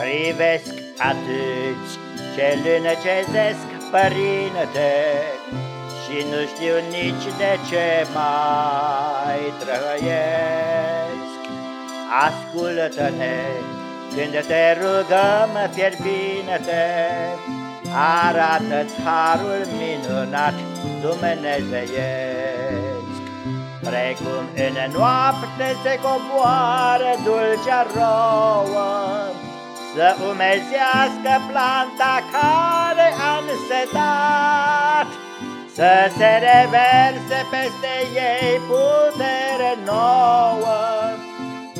Privesc atâți ce lânăcezesc, părinte, Și nu știu nici de ce mai trăiesc. Ascultă-ne când te rugăm fierbinte, Arată-ți harul minunat dumnezeiesc. Precum în noapte se coboară dulcea rouă, să umezească planta care a însetat, Să se reverse peste ei putere nouă.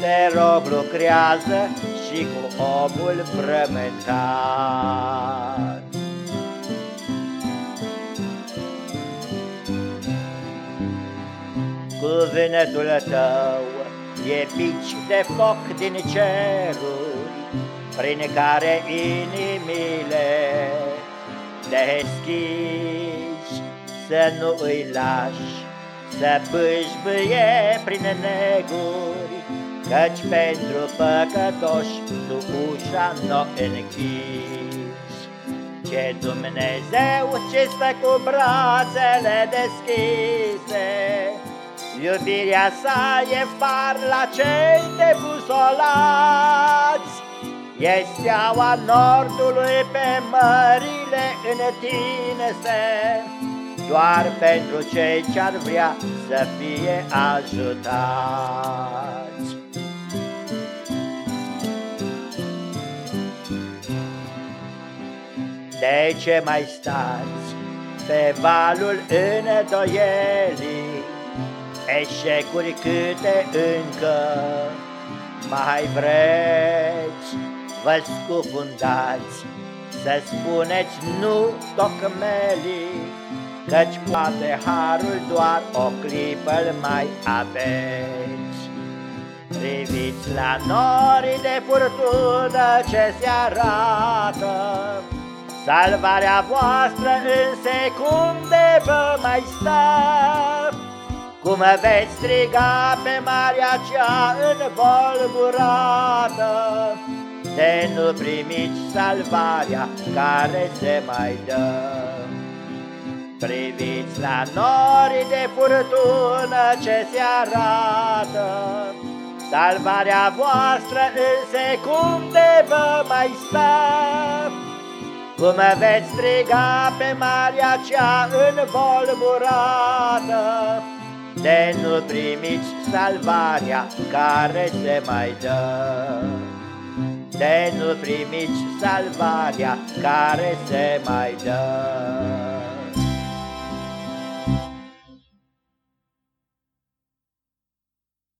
Te rog, lucrează și cu omul frământat. Cuvântul tău e pici de foc din ceruri, prin care inimile deschizi, să nu îi lași să bâșbâie prin neguri, căci pentru păcătoși tu ușa n-o închizi. Ce Dumnezeu ce stă cu brațele deschise, Iubirea sa e far la cei debusolați, E steaua nordului pe mările întinse, Doar pentru cei ce-ar vrea să fie ajutați. De ce mai stați pe valul îndoielii, Eșecuri câte încă mai vreți, vă scufundați, să spuneți nu tocmelii, Căci poate harul doar o clipă mai aveți. Priviți la nori de furtună ce se arată, Salvarea voastră în secunde vă mai stă, Cum veți striga pe marea cea învolburată, De nu primiți salvarea care se mai dă. Priviți la nori de furtună ce se arată, Salvarea voastră în secunde vă mai stă, cum veți striga pe marea cea învolburată, De nu primiți salvarea care se mai dă. De nu primiți salvarea care se mai dă.